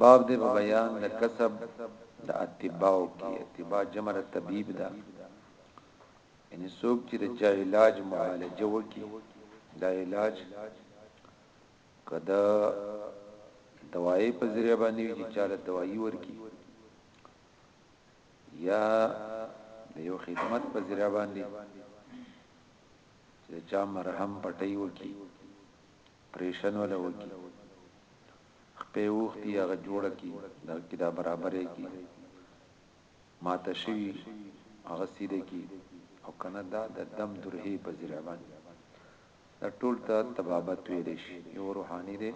باب دې په بیان د کسب د اتباو کې اتباع جمع د طبيب ده یعنی څوک چې د چا علاج معالجه وکي دا علاج کدا دوايي په ذریعہ باندې چې چاله دوايي ورکي یا د یو خدمت په ذریعہ باندې چې چا مرهم پټي وکي پریشن ولا وکي خپې وختي هغه جوړ کی دا کی دا برابرې کی ماته شوی هغه سیده کی او کنه دا د دم درهي په ذریعہ باندې دا ټول ته تبابت ویل شي یو روحاني دی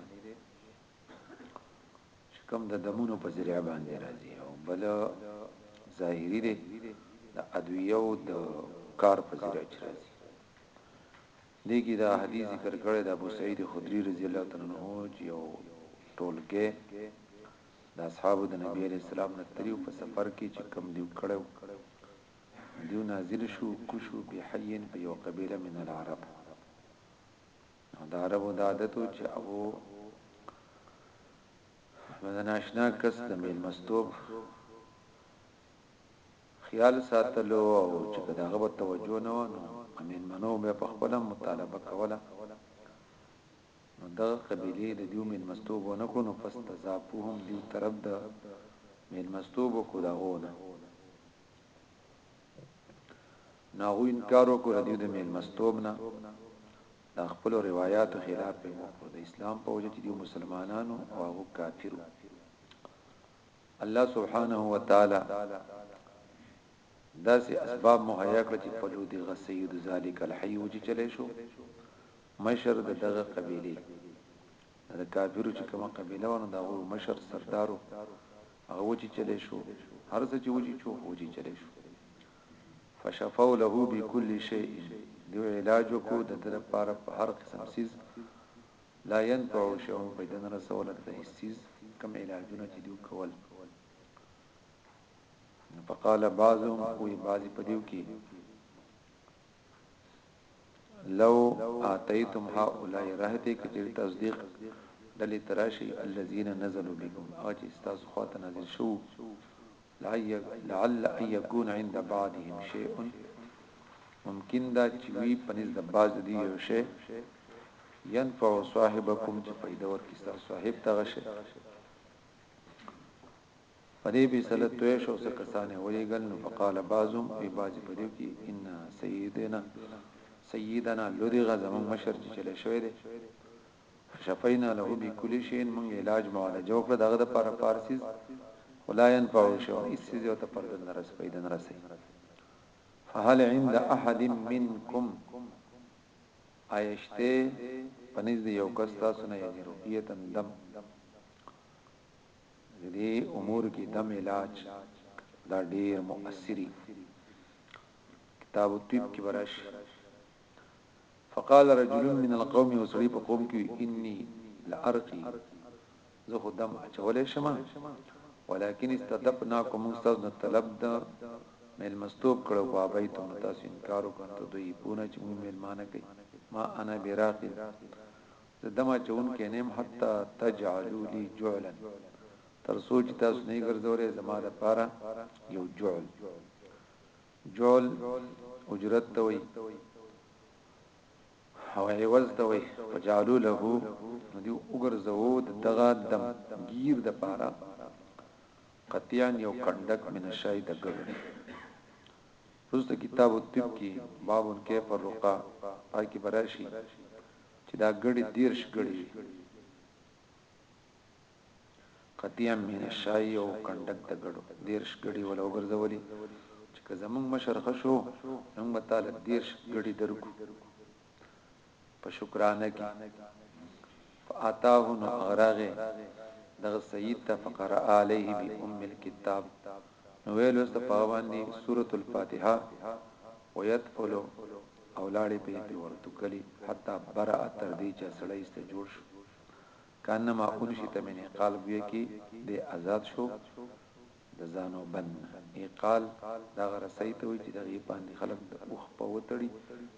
چې کوم د دمونو په ذريعه باندې راځي او بل ظاهري دی د ادويو د کار په ذريعه چې راځي دیګی دا حدیث ذکر کړی د ابو سعید خدری رضی الله تعالی عنہ چې یو ټولګه د اصحابو د نبی علی السلام نه تریو په سفر کې چې کم دیو کړو دیو نازل شو کوشو بحین په یو قبیله من العرب نو د عربو دا عادت و چې ابو به د ناشنا کس د مېلمستوب خیال ساتلو او چې که د هغه په توجه نه و نو مېلمنو به په خپل مطالبه کوله نو دغه قبیلې د دیو مېلمستوب نه کو نو پس تزاپوهم دیو طرف د مېلمستوب کو داغونه نو هغوی انکار وکړو د دوی د میلمستوب نه د خپل روایاتو خلاف په وکړو د اسلام په وجه چې دوی مسلمانانو او هغه کافرو الله سبحانه و تعالی داسې اسباب مهیا کړ چې په لودي غسید ذالک الحی وجه چلی شو مشر د دغه قبیله د کافرو چې کومه قبیله ونه دغه مشر سردارو هغه وچی چلی شو هر څه چې وچی چو وچی چلی شو فشفوا له بكل شيء دو علاج کو د در پار په هر قسم سیز لا ينفع شيء پیدن رسول ته هیڅ سیز کم علاجونه چې دو کول فقال بعضهم وی بعضی پدیو کې لو آتیتم هؤلاء رهطه که چیرې تاسو دې ډلې ته راشي الذین نزلوا بکم هغه چې ستاسو خواته نازل شوو لعل ان یکون عند بعضهم شیء ممکن دا چې وی پنځ د باز دی یو شی ينفع صاحبکم چې پیدا ورکړي تاسو صاحب ته غشه په دې فیصله توی شو څه کسان یې ولیږل نو فقال بعضهم وی بعضی په دې کی ان سیدنا سیدنا لدغ زموږ مشر چې چلی شوی دی فشفینا له بكل شیء موږ علاج معالجه وکړه دغه د پاره پارسیز ولا ينفع شو اس یو ته پردن درس پیدا نه رسي فهل عند احد منکم آیشته پنځ دی یو کس تاسو نه یې روپیه تندم د دې امور کې دم علاج دا ډیر مؤثری کتاب الطب کې براش فقال رجل من القوم وسړي په قوم کې اني لارقي زه خدام اچولې شمه ولكن استدبناكم مستذن طلب د مل مستوب کړو بابای ته تاسو انکار وکړو دوی پونه چې موږ ملمانه کوي ما انا براقي زه دم اچونکی نه یم حتی تجعلو لي جعلا تر څو چې تاسو نه ګرځولې زما د پاره یو جعل جعل اجرت ته وي او عوض ته وي فجعلوا له نو دی وګرځو د دغه دم گیر د پاره قطیان یو کندک من شای د ګړنی روز د کتاب الطب کې باب کیف الرقا پای کې براشي چې دا ګړي دېرش ګړي وي. قطيعا مينه شاهي او کنډک د ګړو دېرش ګړي وله وګرځولي چې که زموږ مشر ښه شو نو موږ به تا له دېرش ګړي درکړو په شکرانه کې فاتاه نو هغه راغی دغه سيد ته فقرأ عليه بأم الكتاب نو ویې لوسته په هغه باندې سورة الفاتحه ويتفلو او لاړې پۀ پۀ ورتوکلي حتی برأ تر دې چا سړی ايسته جوړ شو کانما انشط من عقال ګويا کۀ دی ازاد شو د ځانوبند نه عقال دغه رسۍ ته وائي چې د غې باندې خلق د اوښ پۀ وتړي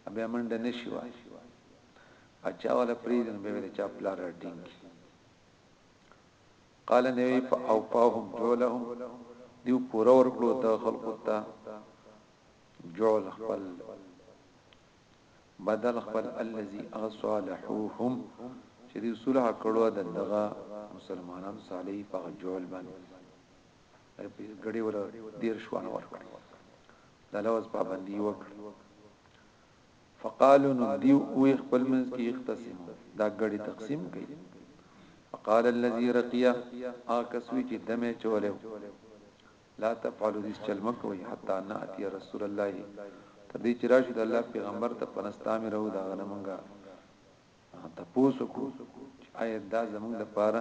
او بيا منډه نۀ شي وهلی او چا والا پرېږدي نو بيا به د چا پلار را ټينګ کړي قال نوي فاوفاهم جعلهم ديو پوره ورکړو د خلقو ته جوز خپل بدل خپل الذي اصالحوهم چې دې صلح کړو د دغه مسلمانان صالح په جوړ باندې په غړي ور دیر شوانه ورکړ د لوز پابندي وکړ فقالوا نديو او خپل منځ کې اختصم دا غړي تقسیم کړي فقال الذي رقيا اکسوي چې دمه چولیو لا تفعلوا هیڅ چل مه کوئ حتی ناتی رسول الله تر دې چې راشو د الله پیغمبر ته فنستامره د هغه نه مونږه تپوس وکړو چې آیا دا زمونږ لپاره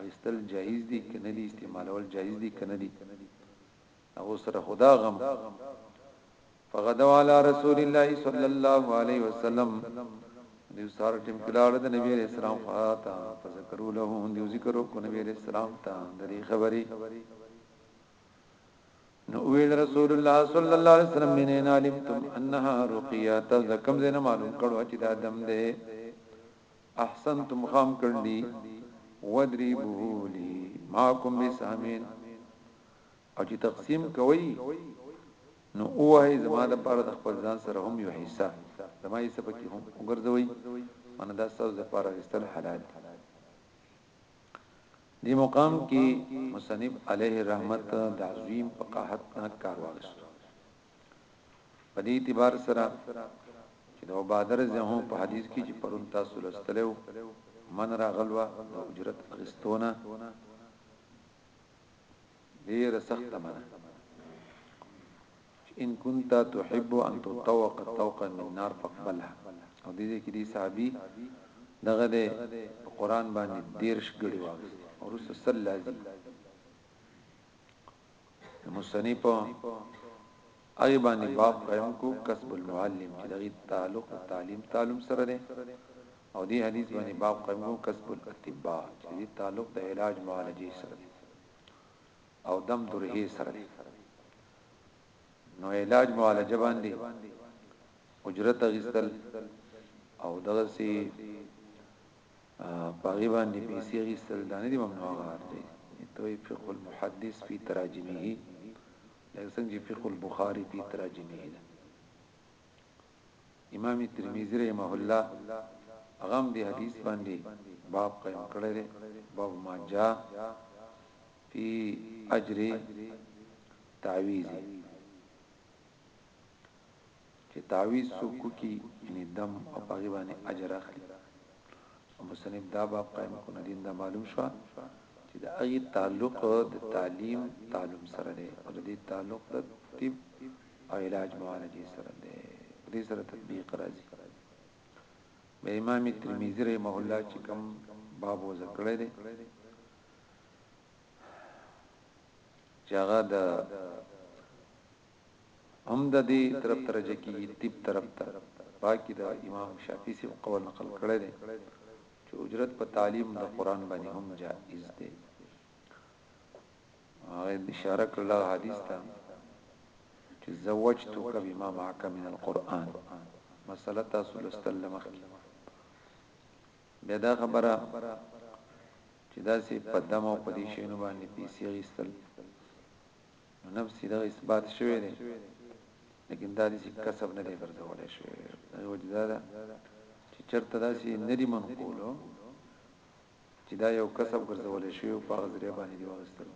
اغستل جایز دي که نه دي استعمالول جایز دي که نه دي هغه سره خدا غم فغدوا علی رسول الله صلی الله علیه وسلم دیو سار ټیم کلاړ د نبی علیہ السلام خواتا فذکروا له دیو ذکر کو نبی علیہ السلام ته دری خبری نو ویل رسول الله صلی الله علیه وسلم من ان علمتم انها رقیه تذکم زین معلوم کړو چې دا دم ده احسنتم خام کړلی ودریبولی ماکم بسامین او چې تقسیم کوي نو اوه زما د پاره د خپل ځان سره هم یو حصہ زما یې سبا کې هم وګرځوي من دا ستاسو د پاره استل حلال دي دی مقام کې مصنف علیه رحمت د عظیم فقاهت نه کار واغست په دې اعتبار سره چې د بادر زهو په حدیث کې چې پرون تاسو لستلو من را غلوا د اجرت اغستونه ډیره سخته منه چې ان كنت تحب ان تطوق طوقا من نار فقبلها او دې کې دې صحابي دغه دې قران باندې دیرش غړي واغست او رسول صلی الله علیه وسلم مصنف هغې باندې باب قایم کړو کسب المعلم چې دغې تعلق د تعلیم تعلم سره دی او دې حدیث باندې باب قایم کړو کسب الاطباء چې دې تعلق د علاج معالجې سره دی او دم درهې سره دی نو علاج معالجه باندې اجرت غستل او دغه سي پاغي باندې پیسې غستل دانه دي ممنوع غار دي توي فقه المحدث في تراجمه لکه څنګه چې فقه البخاري فی تراجمه ده امام ترمذی رحمه الله هغه هم دی حدیث باندې باب قائم کړی دی باب ما جاء فی اجر تعویذ چه تعویذ څوک وکی یعنی دم او په هغی باندی اجر اخلی نو مصنف دا باب قائم کړو نو دین دا معلوم شوه چه د هغی تعلق د تعلیم تعلم سره دی او د دی تعلق د طب او علاج معالجه سره دی په دی سره تطبیق راځی به امام ترمذی رحمه الله چې کوم باب و ذکر دی چې هغه د هم د دې طرف ته رجع کیږي طب طرف ته باقی د امام شافعی صیب قول نقل کړی دی چې اجرت په تعلیم د قران باندې هم جائز دی هغه اشاره کړل حدیث ته چې زوجتک بما معك من القران مسله تاسو لستل مخ بیا دا خبره چې دا سي په دمو په دې شینو باندې پیسې غیستل نو نفس یې دغه اثبات شوی دی لیکن دا دې کسب نه دی ګرځولای شوی هغه وجه دا ده چې چرته داسې نه دی منقولو چې دا یو کسب ګرځولای شوی او په غزرې باندې دی واغستل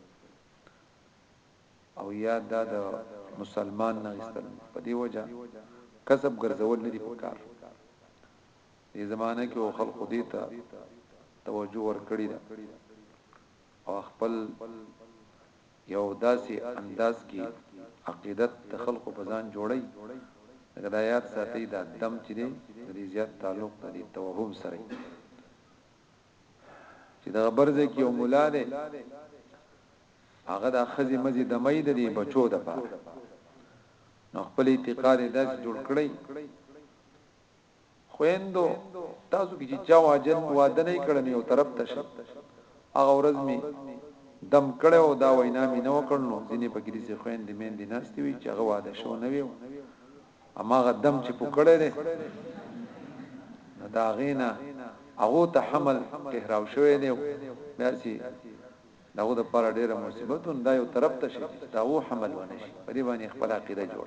او یا دا د مسلمان نه استل په دی وجه کسب ګرځول نه دی پکار دې زمانه کې او خلق دې ته توجه ور کړی دا او خپل یو داسې انداز کې عقیدت د خلقو په ځان جوړی لکه دا یاد ساتئ دا دم چې دی د دې زیات تعلق د دې توهم سره وي چې دغه برځه کې یو مولا دی هغه د خزي مزي د مې د دې بچو د پاره نو خپل اعتقاد داس جوړ کړی خويندو تاسو کې چې چا واجن واده نه کړن یو طرف ته شي هغه ورځ می دم کړه او دا وینا می نه وکړنو ځینې په ګریزي خويندې مین دي ناشتي وي چې هغه واده شو نه ویو اما غدم چې پکړه ده نو دا غینا هغه ته حمل ټهراو شوې دی داسي داغه د پر ډیره مصیبت دا یو طرف ته شي داغه حمل ونه شي په دې باندې خپل عقیده جوړ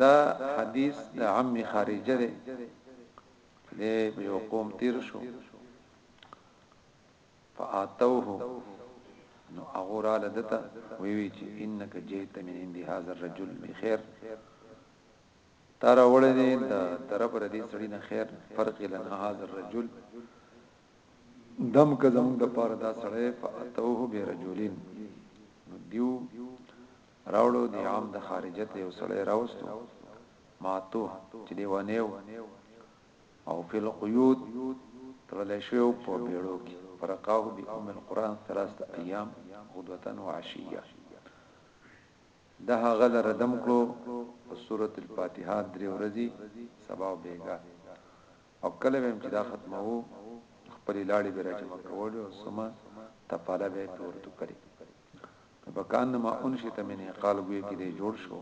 دا حدیث د عم خارجه ده دی په یو قوم تیر شو فاتوه نو هغه را لدته وی وی چې انک جئت من عند هذا الرجل بخير تر وړه دې د تر پر دې سړی نه خیر فرق لنا هذا الرجل دم که زمون د پاره دا سړی فاتوه برجلین نو دیو راوړو دی عام د خارجه ته یو سړی راوستو ماتو چې دی ونیو او فی القیود تړل شو په بیړو کې فرقاه بی ام القران ثلاثه ایام غدوتن و عشیه ده غل ردم کړو په سوره الفاتحه درې ورځې سبا او بیګا او کله ویم چې دا ختمه وو خپل لاړې به راجمع کولو سم تپاله به پورته کړی فکانما انشت من عقال ګویا کې دی جوړ شو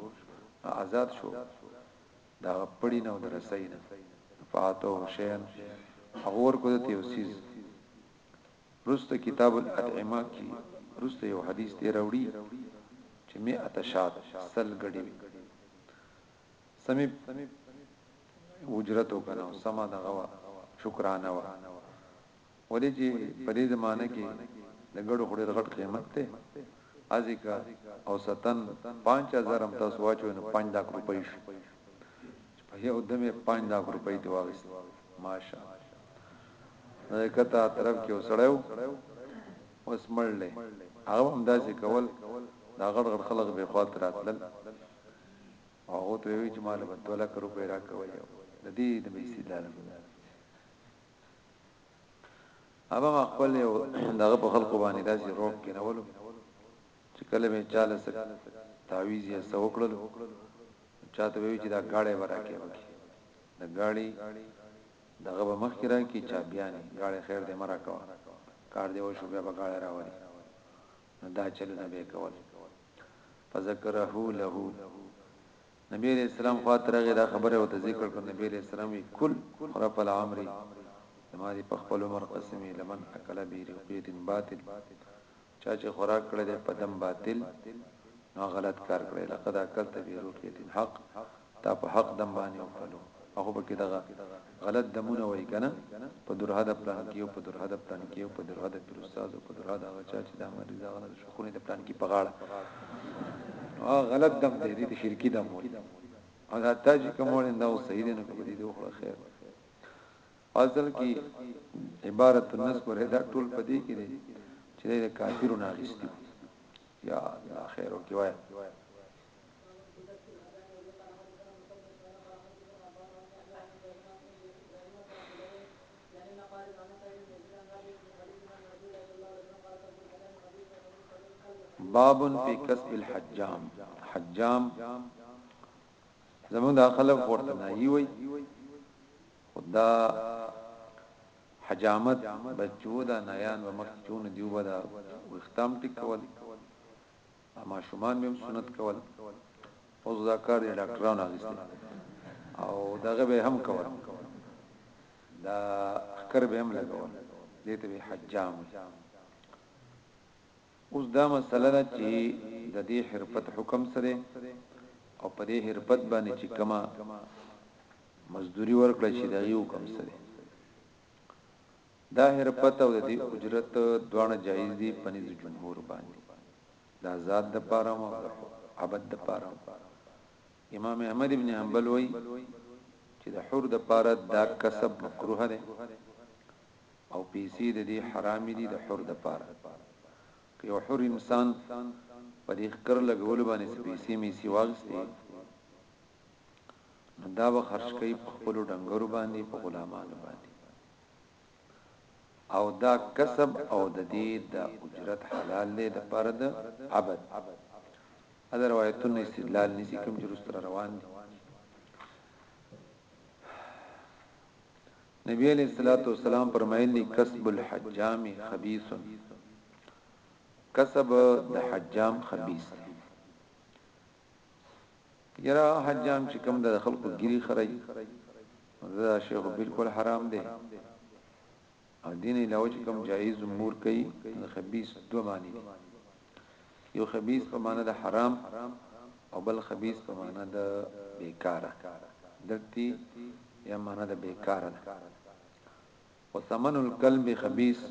آزاد شو دا پړی نه درسای نه فاتو شین اور کو دته یو سیز رست کتاب الاطعمه کی رست یو حدیث دی راوړي چې می اتشات سل غړي سمي اجرت وکنه سما دغه شکرانه وا ولې چې په دې زمانه کې د ګډو خو ډېر غټ قیمت دی ازکه او ستن 5000 هم تاسو واچو نه 5 لاک روپۍ شي چې په یو دمه 5 لاک روپۍ دی واغست ماشا نه کته طرف کې وسړیو اوس مړلې هغه هم داسې کول دا غړ غړ خلک به خاطر راتلل هغه ته وی چې مال په 2 لک روپۍ راکوي د دې د استدلال هغه ما خپل یو دغه په خلکو باندې داسې روب کې نولو چې کله مې چاله سک تعویز یې سو کړل چاته وی چې دا گاړې ورا کې وکی د گاړي دغه به مخ کې را کې چا بیانې گاړې خیر دې مرا کوا کار دې وشو بیا به گاړې راوړي دا چلونه به کول فذكره له نبی علیه السلام خواته راغی دا خبره ورته ذکر کړه، نبی علیه السلام وی، کل خوره په لعمری، زما دی په خپل عمر قسم وی لمن اکل بی رقیت باطل، چا چه خوراک کړی دی په دم باطل نو هغه غلط کار کړی، لقد اکلت بی رقیت حق، تا په حق دم باندی وخوړلو، هغه پکی دغه. غلط دمونه وای کنه په درها د پلان کې او په درها د پلان کې او په درها د پیر استاد او په درها د غچا چې د مرزا غنه د شخونی د پلان کې پغاړه او غلط دم دی دې شرکی دم وای او دا تاج کومول دا صحیح نه کوي دې خو خیر اصل کې عبارت الناس پر دا ټول پدې کې دي چې د کافرو ناغستي یا خیر او کې وای باب فی کسب الحجام حجام زموږ د خلک ورته نه وي خدا حجامت بچو دا نیان و مخ چون دیو بدا وختام ټیکول دا ماشومان به سنت کول اوس دا کار دی ډاکټرانو اغسته او دغه به هم کول دا اخکر به هم لګول دې ته به حجام اوس دا مسله ده چې د دې حرفت حکم سره او په دې حرفت باندې چې کما مزدوري ورکړه چې دغه حکم سره دا حرفت او د دې اجرت دواړه جائز دي په نزد جمهور باندې د ذات د پاره او د عبد د پاره امام احمد ابن حنبل وای چې د حر د پاره دا کسب مکروه ده او پیسې د دې حرام دي د حر د پاره که یو حر انسان په دې خکر لګول باندې سپېسې می سی واغستې نو دا به خرج کوي په خپل ډنګرو باندې په غلامانو باندې او دا کسب او د دې د اجرت حلال دی د پر د عبد اذر روایتونه استدلال نسی کوم چې رسول روان دي نبی علیہ الصلوۃ والسلام فرمایلی کسب الحجام خبيث کسب د حجام خبيث یرا حجام چې کوم د خلکو ګری خرای دا شیخ بالکل حرام دی او دین علاوه چې کوم جایز امور کوي د خبيث دوه معنی دي یو خبيث په معنی د حرام او بل خبيث په معنی د بیکاره دلته یا معنی د بیکاره ده وثمن الکلب خبیث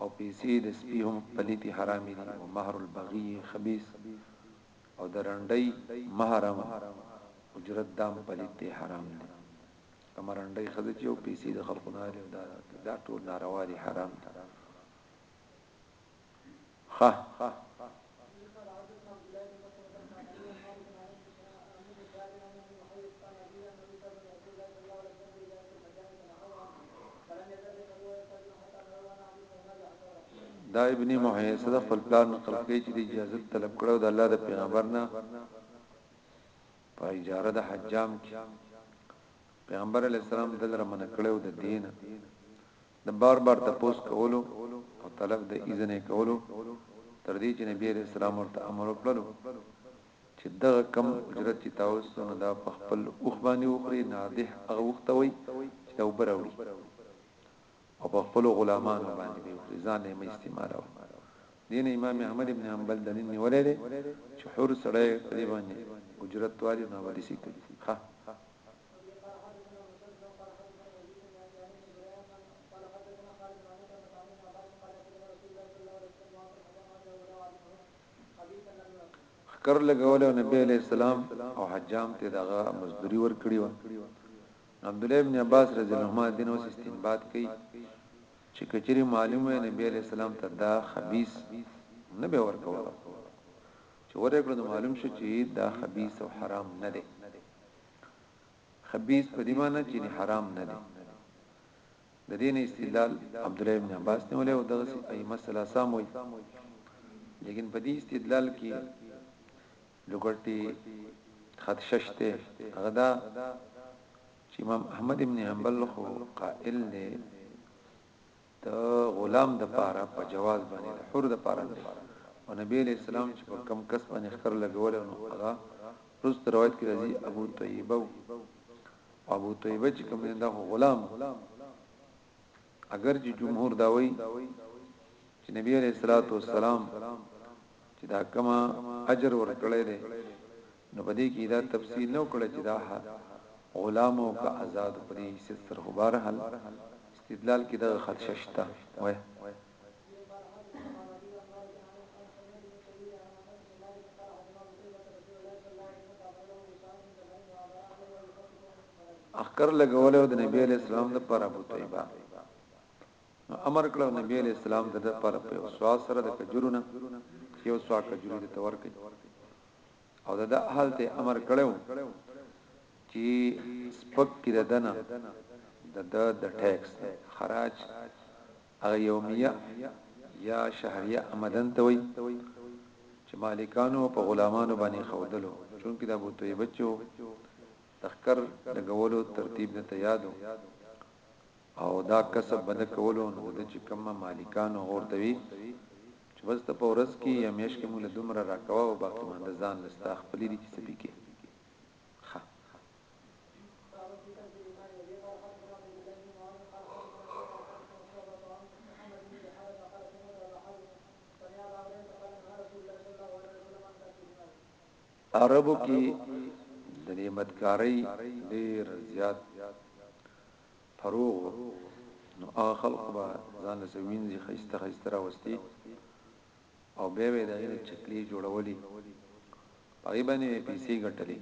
او پیسې د سپي هم پلیتې حرامې دي ومهر البغی خبیث او د رنډۍ مهر هم اجرت دام پلیت دی حرام دی کما رنډۍ خزه چې او پیسې د خلقو نه لري دا دا ټول ناروا دي حرام دي دا ابن محیص د خپل پلار نقل کوي چې د اجازه طلب کړو د الله د پیغمبر نه په اجاره د حجام کې پیغمبر علی السلام دل رمن کړو د دین د بار بار تپوس کولو او طلب د اذن یې کولو تر دې چې نبي علیه السلام ورته امر وکړلو چې دغه کم اجرت چې تاسو نه دا په خپل اوښ باندې وخوري نادح هغه وختوي چې دا وبره وړي او په خپل غلامانو باندې به وخوري ځان یې مې استعمالوي دین امام احمد ابن حنبل دلیل نیولې چې حر سړی په دې باندې اجرت والی نه ولې سي کوي خکر لګول او نبی علیہ السلام او حجام ته دغه مزدوری ور کړی و عبد الله ابن عباس رضی الله عنه دین اوس استنباط کړي چې کچری معلومه نبی علیہ السلام ته دا خبيث نه به ور کول چې ورکړو نو معلوم شو چې دا خبيث او حرام نه دی خبيث په دې معنی چې حرام نه دی د دین استدلال عبد الله ابن عباس نه ولې او دغه ائمه ثلاثه موي لیکن په دې استدلال کې لګړتي خدششته غدا چې امام احمد ابن حنبل خو قائل دی د غلام د پاره په جواز باندې د حر د پاره دی او نبی علیہ السلام چې په کم کس باندې خر لګول نو هغه رست روایت کې راځي ابو طیبه او ابو طیبه چې کوم دا غلام اگر چې جمهور دا وایي چې نبی علیہ الصلوۃ والسلام چې دا کما اجر ورکړی دی نو په دې کې دا تفصیل نه وکړه چې دا غلام او که ازاد په دې حیثیت سره خو بهرحال استدلال کې دغه خدشه شته وایه اخکر لګول او د نبی علی السلام د پر ابو طیبه نو امر کړو نبی علی السلام د پر په وسوا سره د کجرونه یو سوا کجرو د تور کوي او د د اهل ته امر کړو چې سپک کې د دنه د د د ټیکس خراج هغه یومیه یا شهریه آمدن ته وي چې مالکانو په غلامانو باندې خودلو چونکه د ابو طیب بچو تخکر لګولو ترتیب نه تیادو او دا کسب به ده کولو نو دده چې کوم مالکان هغه ورته وي چې بس ته په ورځ کې یا میاشت کې موږ له دومره راکوه او باقي مانده ځان له ستا خپلې دي چې څه پې کې ښه عربو کې د نعمتکارۍ ډیر زیات فروغ وو نو هغه خلق به ځان له څه وینځي ښایسته ښایسته راوستي او بیا به یې د هغې نه چکلې جوړولې په هغې باندې به یې پیسې ګټلې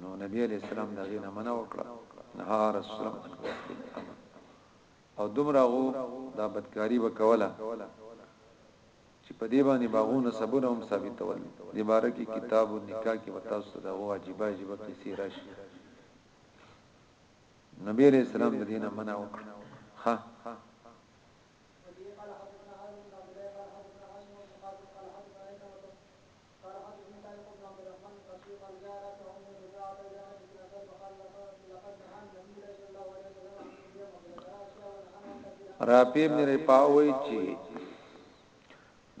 نو نبی علیه السلام د هغې نه منع وکړه نهه رسول الله او دومره غو دا بدکاری وکوله چې په دې باندې باغونه سبونه هم ثابتول د بارکه کتاب او نکاح کې وتا سره غو عجيبه عجيبه کیسې راشي نبی علیہ السلام د دینه منع وکړه ها رافی ابن رفاع وی چی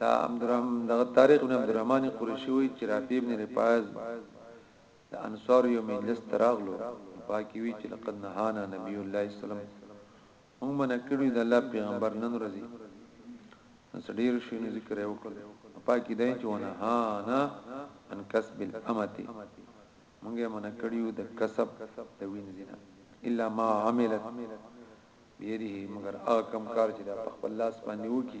دا عبدالرحمن دغه طارق ابن عبدالرحمن قریشی وی چې رافی ابن رفاز د انصارو یو مجلس ته راغلو نو پاکې وی چې لقد نهانا نبی الله اسلم موږ منع کړی د الله پیغمبر نن ورځی نو سړیر شینو ذکر یې وکړ پاکې دای چې ونهانا ان کسب الامتی مونږه منع کړیو د کسب د وینځنه الا ما عملت بیره مگر هغه کم کار چې د خپل لاس باندې وکي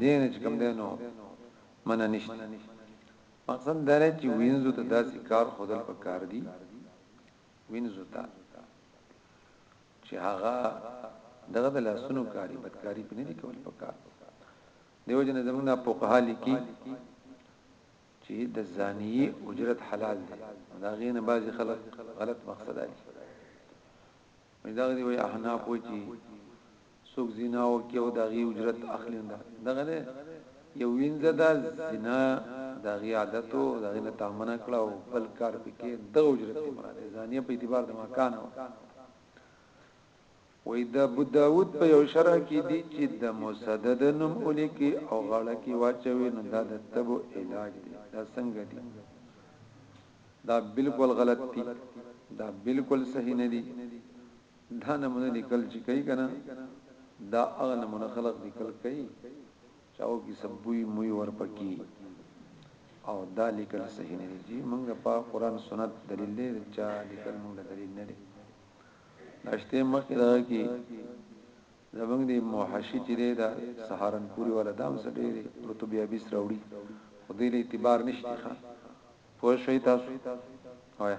دین چې کوم دینو من نشته مقصد دا دی چې وینځو ته داسې کار خودل په کار دی وینځو ته چې هغه دغه د لاسونو کاری بدکاری په نه دی کول په کار دیو جن زمونږه فقها لیکي چې د زانیه اجرت حلال دی دا غینه بعضی خلک غلط مقصد دي مې دا دی وای احناف وای چې څوک زنا او کیو داغي اجرت اخلي دا دغه نه یو وینځه دا زنا داغي عادت او داغي نه تامن کړه او بل کار پکې د اجرت مراد زانیه په اعتبار د مکان او وې د ابو داود په یو شرح کې دي چې د مسدد نوم الیکي او غاړه کې واچوي نو دا د طب علاج دی دا څنګه دی دا بالکل غلط دی دا بالکل صحیح نه دی دا نمونه لیکل چې کوي کنه دا هغه نمونه خلق لیکل کوي چاو کی سبوی موی ورپکی او دا لیکل صحیح نه دي موږ په قران سنت دلیل دی چا لیکل موږ دلیل نه دی نشته مخکې دا کی زمنګ دی موحشی چې دی دا سهارنپوري ولا دام سړي رتبیا بیس راوړي خو دې اعتبار نشته ښه پوه شئ تاسو وایا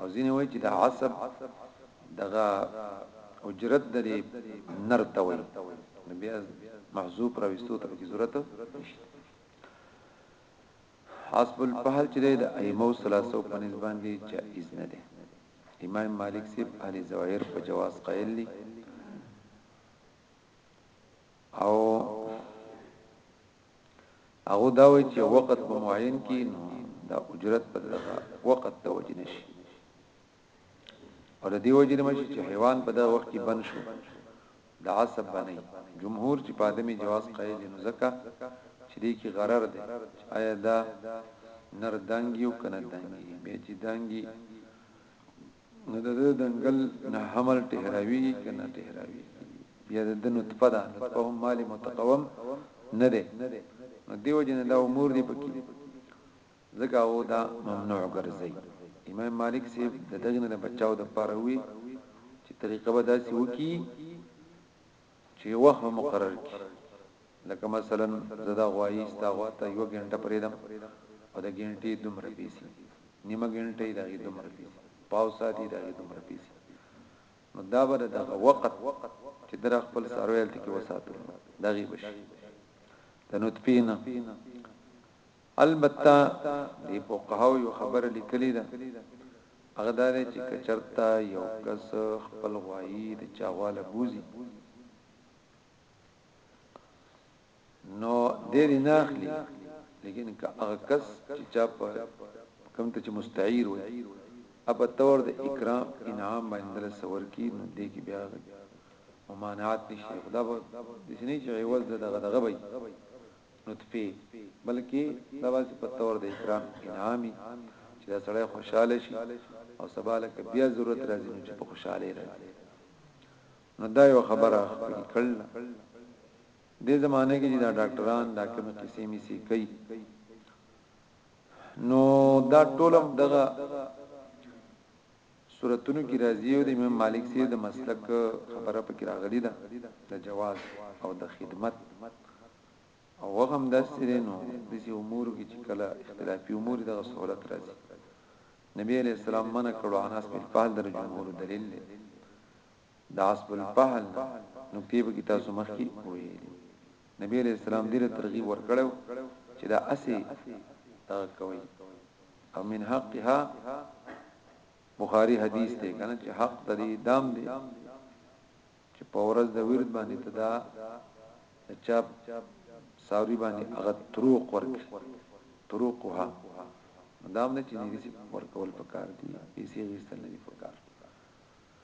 او ځینې وایي چې د عصب دغه اجرت د نر ته وایي نو بیا محذوب راوستو ته کې ضرورت نشته حسب الفحل چې د ائمه ثلاثه په نسبت باندې جائز نه ده امام مالک سیب اهل زواهر په جواز قائل دي او هغه دا وایي چې وخت په معین کې نو دا اجرت په دغه وخت د وجې نشي او د دې وجې نشي چې حیوان په دغه وخت کې بن شو د عصب بنئ جمهور چې پادمي جواز قائل نو زکه چې دې کې غرر ده آیا دا نر دنګ یو کنه دنګ به چې دنګي نو د دنګل نه حمل ټهراوی کنه ټهراوی بیا د نطفه ده نطفه هم مال متقوم نه ده نو دیو جن دا امور دی پکې زګه او دا ممنوع ګرځي امام مالک سی د دغنه د بچاو د پاره وی چې طریقه به داسې وکی چې یو وخت به مقرر کړي لکه مثلا زه دا غوایي ستا غوا ته یوه ګنټه پرېږدم او د ګنټې دومره پیسې نیمه ګنټه یې د هغې دومره پیسې پاو ساعت یې د هغې دومره پیسې نو دا به دغه وخت چې در خپل څاروی هلته کې وساتلو دغې به شي د نطفې نه البته دې فقهاوو یوه خبره لیکلې ده هغه دا ده چې که چرته یو کس خپل غوایی د چا غواله بوزي نو دې دې نه اخلي لیکن که هغه کس چې چا په کم ته چې مستعیر وي اپ تور د اکرام انعام باندې له سور کی نو دې کې بیا ممانعات نشي خدا به دې نه چې عوض دغه دغه وي نطفې بلکې دا واسې په طور د اکرام انعامي چې دا سړی خوشاله شي او سبا لکه بیا ضرورت راځي نو چې په خوشاله راځي نو دا یو خبره خپل کړل د زمانه کې چې دا ډاکټران دا کوم کیسې می سي کوي نو دا ټولم دغه صورتونو کی راځی او د امام مالک صیب د مسلک خبره پکی راغلی ده د جواز او د خدمت او وغه همداسی دی نو دسی امورو کی چی کله اختلافی امور دغه سهولت راځی نبی علیه السلام منع کړو عناس ملفال در جمهور دلیل دی د عصب الفحل نه نکتې پکې تاسو مخکې وویلې نبی علیه السلام دې له ترغیب ورکړی و چې دا اسې دغه کوي او من حقها بخاری حدیث دی کنه چې حق د دې دام دی چې په ورځ د ورد باندې تدا چا ساوري باندې هغه طرق ورک طرقها دام نه چې دې ورکول پکار دي دې سي غیستل نه پکار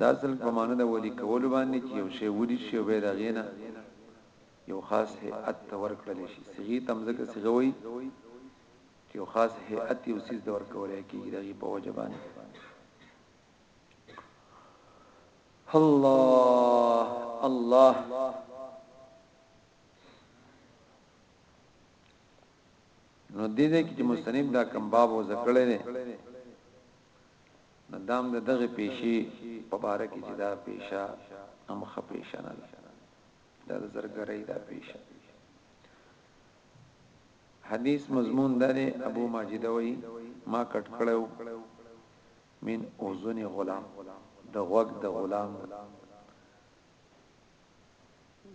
دا سلک په معنی د ودي کولو باندې چې یو شی ودي شي او بیا د هغې نه یو خاص هیئت ته ورکړل شي، صیغې ته هم ځکه صیغه وایي چې یو خاص هیئت یو څیز ته ورکولی کېږي د هغې په وجه باندې. الله الله نو دې دې کې چې مصنف دا کم باب وځکړی دی نو دا هم د دغې پېشې په باره کې چې دا پېشه هم ښه پېشه نه ده دا د زرګرۍ دا پېشه حدیث مضمون دا دی ابو ماجد وایي ما کټ کړو من اوزن غلام د غوګ د غلام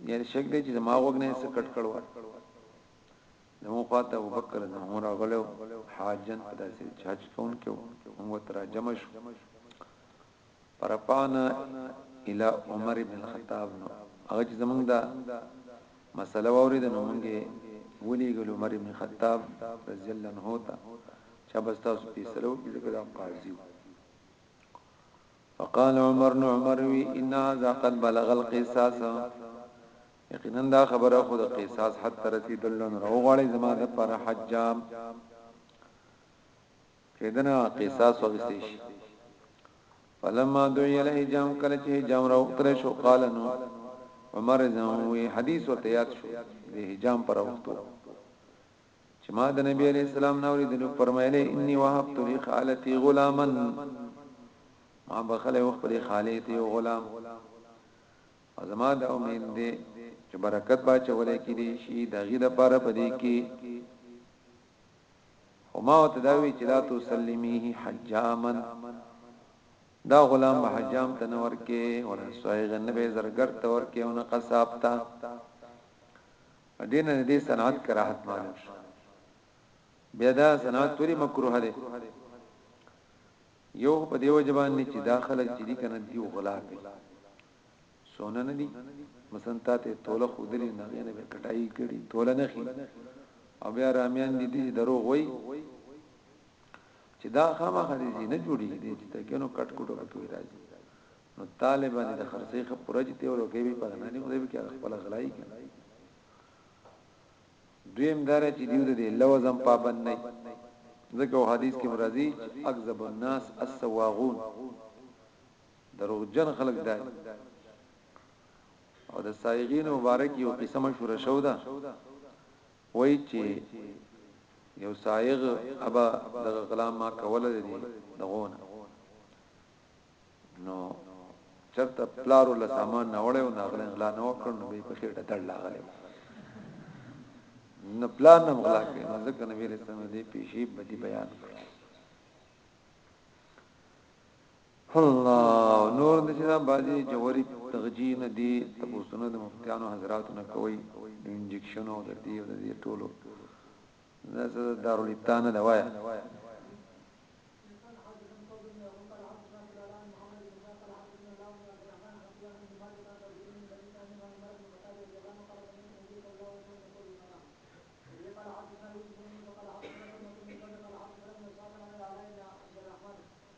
یعنی شک دی چې ما غوګ نه څه کټ کړو زموږ خواته ابوبکر رضی الله عنه راغلی وو، حاجن په داسې وخت کې چې حج کوونکی وو، موږ ورته راجمع شوو، فرفعنا الی عمر بن الخطاب، نو هغه چې زموږ دا مسئله واورېده نو موږ یې ولېږلو عمر بن الخطاب رضی الله عنه ته چې هغه به ستاسو فیصله وکړي ځکه دا قاضي وو. فقال عمر، نو عمر وویل، ان هذا قد بلغ القصاص، یقینا دا خبره خو د قصاص حد ته رسیدل ده نو راوغواړئ زما دپاره حجام چې دنه قصاص وغستې شي فلما دعي له جام کله چې جام راو تر شو قال نو عمر زموي حدیث ورته یاد شو د حجام پر وختو چې ما د نبی عليه السلام نو لیدلو فرمایله اني وهبت لي خالتي غلاما ما بخله وخت لري خالتي غلام او زما دا امید دی چې برکت به چولې کېدی شي د غي د پاره پدې کې خو ما ته دا وی چې لا تو سلمیه حجامن دا غلام به حجام ته نور کې ور سویغ نه به زرګر ته ور کې او نه قصاب ته دین نه دې صنعت کراهت معلوم شو بیا دا صنعت پوری مکروه ده یو په دیو جبان نه چې داخله چې دي کنه دیو غلا کوي سونه نه دي مثلا تا ته توله خودلې نه غنه به کټای کړي توله نه خي او بیا رامیان دي دي دروغ وای چې دا خامہ خدي دي نه جوړي دي چې ته کینو کټ کټو کې راځي نو طالبان د خرڅې خ پرج ته ورو کې به پغنا نه کوي کې خپل غلای کې دویم دار چې دیو د لوزم پابند نه ځکه حدیث کې مرضی اکذب الناس السواغون دروغجن خلک دا دي او د سائغین مبارک یو قسم مشهور شو ده وای چې یو سائغ ابا دغه غلام ما کوله دي دغونه نو چرته پلارو له سامان نه وړه او ناغله غلا نه وکړ نو به په خېټه دړ لاغله نه پلان نه غلا کړ نو ځکه نبی رسول دې پیشي بدی بیان کړ الله نور د چې دا بازي جوړي تغجی نه دي تاسو نه د مفتیانو حضرات نه کوي د انجکشن او د دې او د دې ټولو دا څه دارولتان نه وایا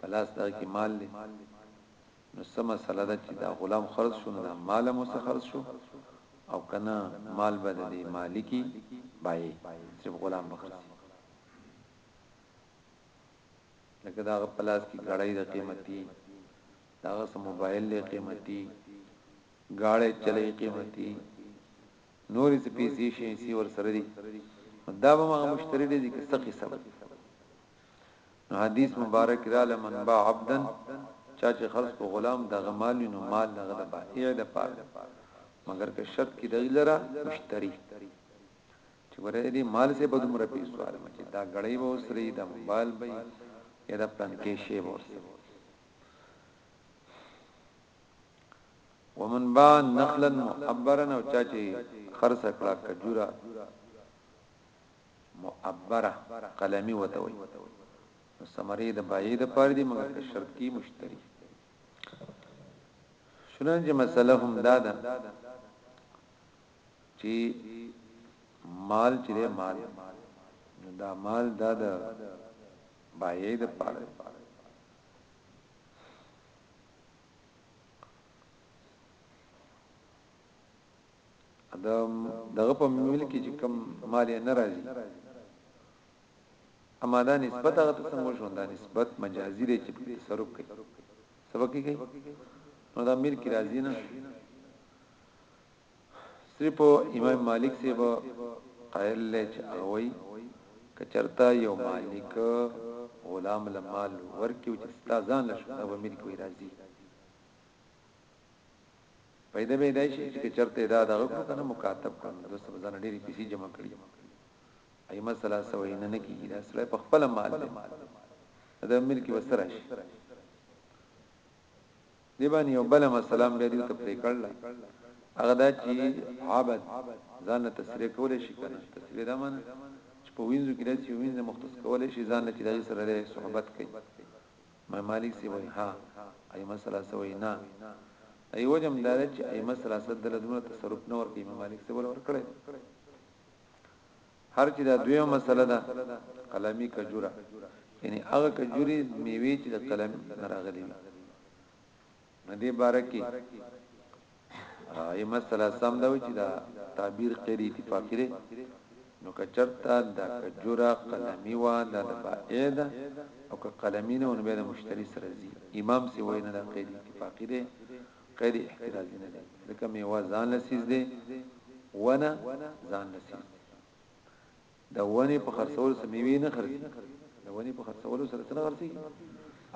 په لاس دغه کې مال دی نو څه مسله ده چې دا غلام خرڅ شو نو دا مال مو څه خرڅ شو او کنه مال به د مالکی بای صرف غلام بخرڅ لکه دا په لاس کې غړای د قیمتي دا غس موبایل له قیمتي غاړې چلې قیمتي نورې څه پیسې شي سی ور سره دي دا به ما مشتری دي چې څه قصه نو حديث مبارک کي راغلي من باع عبدا چا چي خرڅ کو غلام دغه مال وي نو مال دغه د بائع د پاره دی مګر که شرط کي دغه لره مشتري چې ګوره دې مال سه بدوم را پیس سوال مچې دا غړې به وسري دا موبایل به یا دا پلان کې شی به وسري ومن با نخلا مؤبرا او چا چې خرڅ کړه کجورا معبره قلمي وته وي نو سمري د بایې د پاره دي مګر که شرط کې مشتري شنن چې مسله هم دا ده چې مال چې مال نو دا مال دا د بایې د پاره د دغه په ملک کې چې کم مال یې نه راځي اما دا نسبت هغه ته څنګه شو دا نسبت مجازي دی چې تصرف کوي سبق کوي نو دا ملک راځي نه صرف امام مالک سے به قائل لې چې اوي کچرتا یو مالک غلام لمال ورکیو چې ستازان لشنه به ملک وی راځي پیدا به دای شي چې چرته دا دغه کړو کنه مکاتب کړو دوست په ځان ډېری پیسې جمع کړي ای مسله سوي نه نه کیږي دا سړی په خپل مال دی دا ملک وسره شي دی باندې یو بل مسله به دې ته پرې کړل هغه دا چې عبد ځان له تسریه کول شي کنه تسریه دا معنی چې په وینځو کې داسې وینځه مختص کول شي ځان له چې دغه سره صحبت کوي امام مالک سی وای ها ائمه ثلاثه وای نه ای وجم دار چې ائمه ثلاثه دل دونه تصرف نه ورکې امام مالک سی ول ورکړي هر چې دا دویو مسله ده قلمی کجوره یعنی هغه کجوري میوه چې د قلم راغلي نه دې باره کې ای مسله سم دا چې دا تعبیر غیر اتفاقی دی نو کچرتا دا کجورا قلمی وا دا بائد او که قلمی نه نو به مشتری سره زی امام سی وینا دا غیر اتفاقی دی غیر احترازی نه دی ځکه میوه ځان لسیز دی ونه ځان لسیز د ونې په خرڅولو سره میوه نه خرڅي د ونې په خرڅولو سره څنګه خرڅي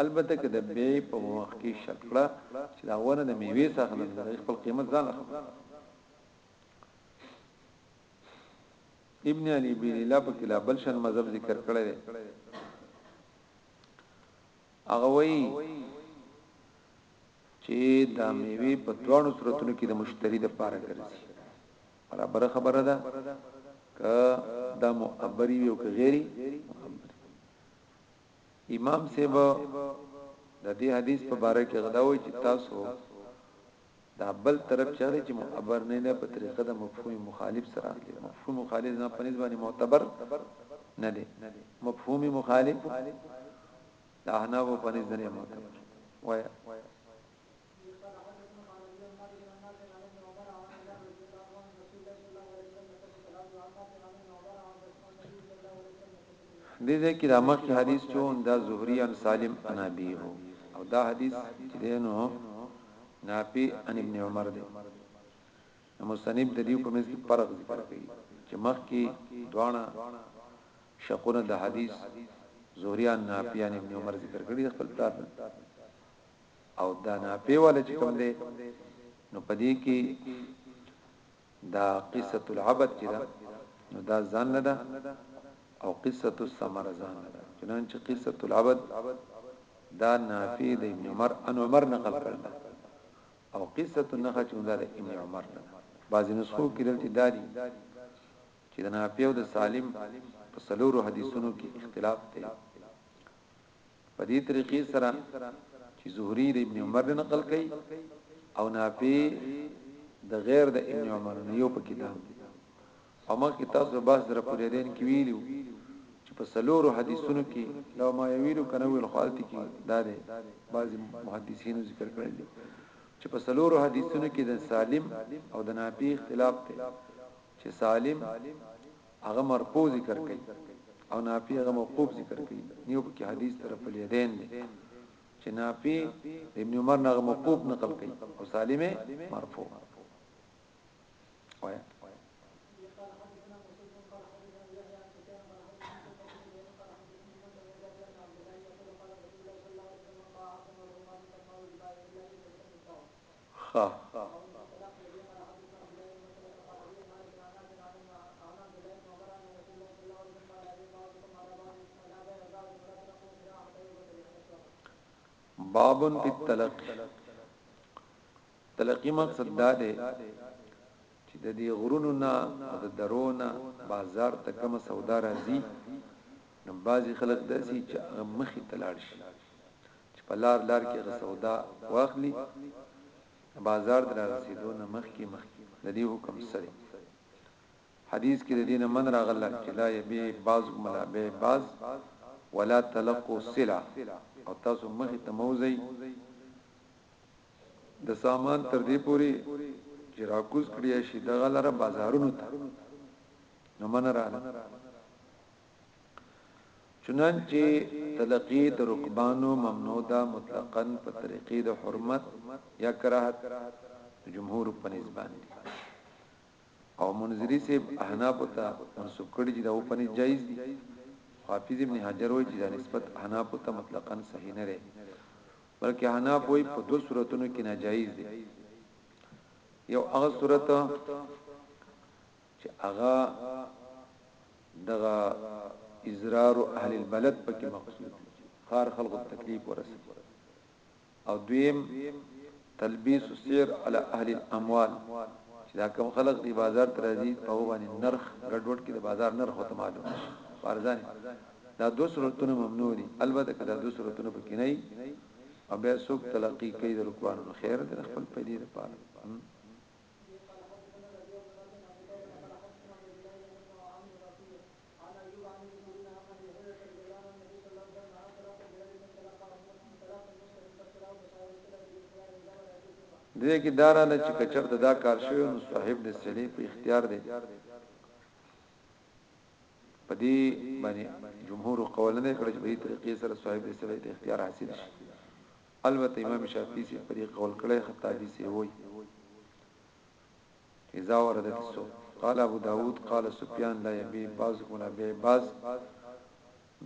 البته که د بی په وخت کې شرط کړه چې دا ونه د میوه څخه نه د خپل قیمت ځان اخلي ابن علی بن الله په کلا بل شان مذهب ذکر کړی دی هغه وایي چې دا میوه په دوه صورتونو کې د مشتری د پاره ګرځي برابر خبره ده که دا معبری وی او که غیری معبری امام صاحب د دې حدیث په باره کې غداوي چې تاسو دا بل طرف چاره چې معبر نه نه په طریقه د مفهوم مخالف سره اخلي مفهوم مخالف نه په نسبت معتبر نه دي مفهوم مخالف دا نه په نسبت معتبر وایا دې دې کې دا مخکې حدیث چون دا زهري ان سالم انا بي هو او دا حدیث چې دینو نافي ان ابن عمر دی نو مصنف د دې په منځ کې فرق ذکر کوي چې مخکې دواړه شقونه د حدیث زهري ان نافي ان ابن عمر ذکر کړی خپل پلار او دا نافع ولا چې کوم دی نو پدې کې دا قصه العبد چې دا نو دا ځان لدا او قصه الثمر ځان لدا چنانچه قصه العبد دا نافع د ابن عمر ان عمر نقل کړل او قصه النخ چې دا د ابن عمر نه بعضی نسخو کې دلته دادی چې د نافع او د سالم په سلورو حدیثونو کې اختلاف دی په دې طریقې سره چې زهري د ابن عمر نه نقل کړي او نافع د غیر د ابن عمر نه یو په کتاب او ما کې تاسو بحث در پورې دین کې ویلو چې په سلورو حدیثونو کې دا ما ویلو کنه ویل خالتي کې دا ده بعضي محدثینو ذکر کړل دي چې په سلورو حدیثونو کې د سالم او د نافع اختلاف ته چې سالم هغه مرفوع ذکر کوي او نافی هغه موقوف ذکر کوي نیو په کې حدیث طرف الیدین دی چې نافی ابن عمر نه موقوف نقل کوي او سالمه مرفوع وایي بابن فی التلقی تلقی مقصد دا دی چې د دې غرونو نه او د درونه بازار ته کوم سودا راځي نو بعضی خلک داسي چې مخې تلاړ شي چې په لار لار کې هغه سودا واخلي د بازار د رارسېدو نه مخکې مخکې د دې حکم څه دی؟ حدیث کې د دې نه من راغله چې لا یبیع بعضکم علی بیع بعض ولا تلقوا السلع او تاسو مخې ته مه وځئ د سامان تر دې پورې چې راکوز کړی شي دغه لره بازارونو ته نو من راغله چنانچه تلقي د رکبانو ممنوع ده مطلقاً په طریقې د حرمت یا کراهت د جمهور په نسبت باندې او منذری صاحب احناف ته منسوب کړي چې دا په نسبت جایز دي حافظ ابن حجر وایي چې دا نسبت احناف ته مطلقاً صحیح نه دی بلکې احناف وایي په دوه صورتونو کې ناجایز دي یو هغه صورت چې هغه دغه اضرار اهل البلد په کې مقصود دي چې ښار خلکو ته تکلیف ورسي او دویم تلبیس السعر علی اهل الاموال چې دا کوم خلک دی بازار تر راځي په باندې نرخ ګډوډ کې د بازار نرخ او تمالو فارزان دا دو صورتونه ممنوع دي البته که دا دو صورتونه پکې نه او بیا څوک تلقی کوي د رکوانو خیر د خپل پیدې لپاره دې کې دارا له چې کچرته دا کار شوی نو صاحب د سړي په اختیار دی په دې باندې جمهور قول نه کړی چې په دې طریقې سره صاحب د سړي د اختیار حاصل شي البته امام شافعی صیب په دې قول کړی خطابی صیب وای اذا وردت السوق قال ابو داود قال سفيان لا يبي بعضكم ولا بيع بعض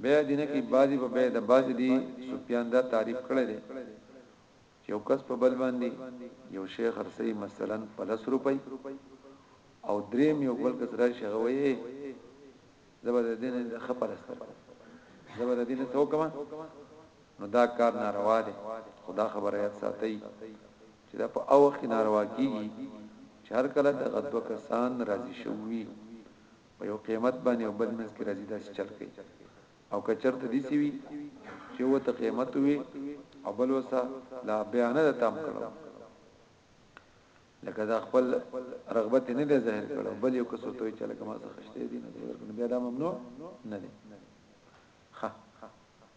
بيع دینه کې بعضي په بيع د بعضي دي سفيان دا تعریف کړی دی چې یو کس په بل باندې یو شی خرڅي مثلا په 10 روپۍ او دریم یو بل کس راشي غوي زبر دین د خپل استر زبر دین څو کما نو دا کار ناروا دی خو دا خبره یاد ساتئ چې دا په هغه وخت کې ناروا کیږي چې هر کله دغه دوه کسان راضي شوي وي په یو قیمت باندې او بل منځ کې راضي داسې چل کوي او که چرته دي سوي چې و ته قیمت وي او بل وسه لا بیان نه تام کړو لکه دا خپل رغبت نه دی ظاهر کړو بل یو کس ته چې لکه ما څه خشته دي نه ورکړي بیا دا ممنوع نه دي ها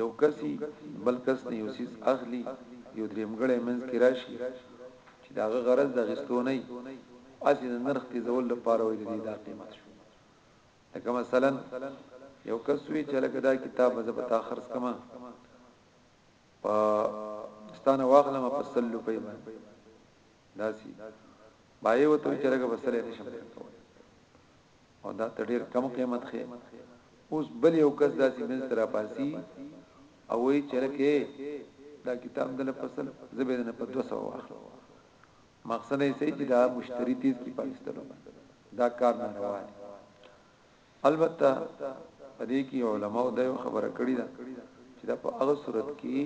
یو کس یی بل کس نه یو څیز اخلی یو دریمګړی منځ کی راشی چی د هغه غرض د اخیستو نه یی هسی د نرخ تیزولو لپاره وای ددی دا قیمت شو لکه مثلا یو کس وی چی لکه دا کتاب به زه په تا خرڅ کما په ستانه واخلم په سل روپی باندی داسي بايې وته وي چې لږه بسره نه شم کوي او دا ته ډیر کم قیمت خې اوس بل یو کس داسي من سره پاسي او وی چرکه دا کتاب دل پسل زبې نه په 200 واخلو مقصد یې سې چې دا مشتری تیز کی پاکستان دا کار نه روان البته په دې کې علماو دا یو خبره کړې ده چې دا په هغه صورت کې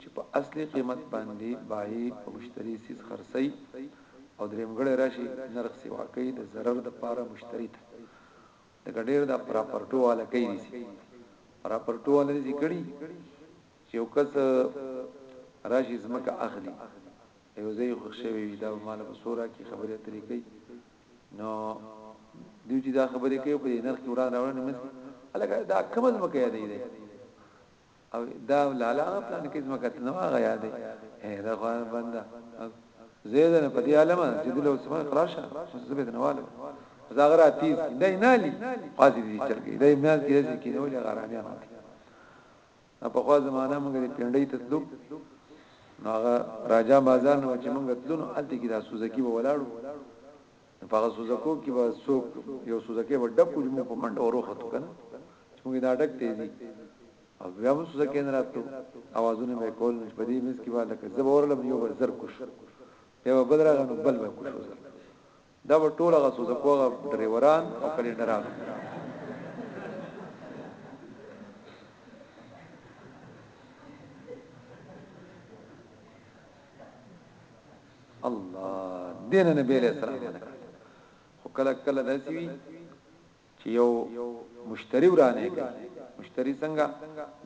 چې په اصلي قیمت باندې بای په مشتری سیس خرڅي او درېمګړی راشي نرخ سیوا کوي د ضرر د پاره مشتری ته د ګډیر د پراپرټو والا کوي دي پراپرټو والا دي کړي چې یو کس راشي زمکه اخلي یو ځای خوښوي دا مال په سورا کې خبره ترې کوي نو دوی چې دا خبرې کوي په نرخ کې وران راوړل نه مسي الګا دا کوم ځمکه یادې دي او دا لالا پلان کې ځمکه ته نه واغ یادې هه دا خو بندا زید نه پدې عالمه چې د عثمان خلاصه زبید نه والو زاغرا تیز دای نالی قاضی دې چل کې دای مال کې دې کې نو لګارانه نه دا په خوا زمانه موږ د پینډۍ ته تلو نو هغه راجا بازار نو چې موږ تلو نو الته کې دا سوزکی به ولاړو په هغه سوزکو کې به څوک یو سوزکی به ډکو چې موږ په منډه وروختو کنه چې موږ دا ډک تیزی او بیا موږ سوزکی نه راتلو اوازونه به کول نو په دې مس کې به لکه زبورلم یو بر زر کوش یو بل راغنو بل به کوش دا به ټول هغه سوزکوغه ډریوران او کلینډران وي. الله دین نبی علیہ السلام خو کله کله داسي وي چې یو مشتری ورانه کوي مشتری څنګه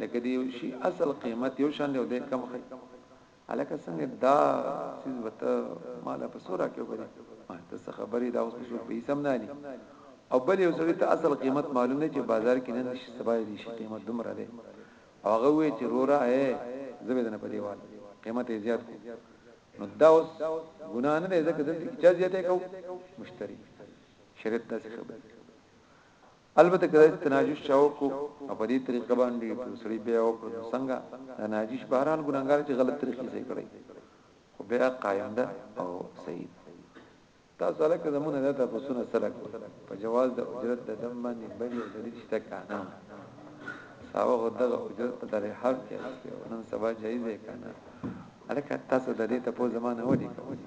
لکه دی شي اصل قیمت یو شان دی او د کم خي هلکه څنګه دا څیز به ته مالا په سورا کې وګورې ما ته څه خبرې دا اوس په سور پیسې هم نه علي او بل یو سړی ته اصل قیمت معلوم نه چې بازار کې نن شي سبا دي شي قیمت دومره دی او هغه وی چې رورا اے زبیدنه په دیوال قیمت یې زیات کو نو دا اوس ګنا نه دی ځکه دلته چا زیاته کو مشتری شریعت داسې خبره البته که داسې تناجش چا وکړو او په دې طریقه باندې په سړي بیا وکړو نو څنګه د ناجش بهرحال ګناهګار چې غلط طریقې سره کړی خو بیا قائم ده او صحیح ده تاسو الک زمونه ده تاسو سره سره په جواز د اجرت د دم باندې بل یو دلیل شته کنه ساوه دغه اجرت په دغه حال کې راځي نن سبا جایز ده کنه الک تاسو د دې ته په زمانه ودی کوي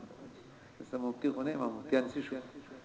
سمو کې خو نه ما مفتیان شي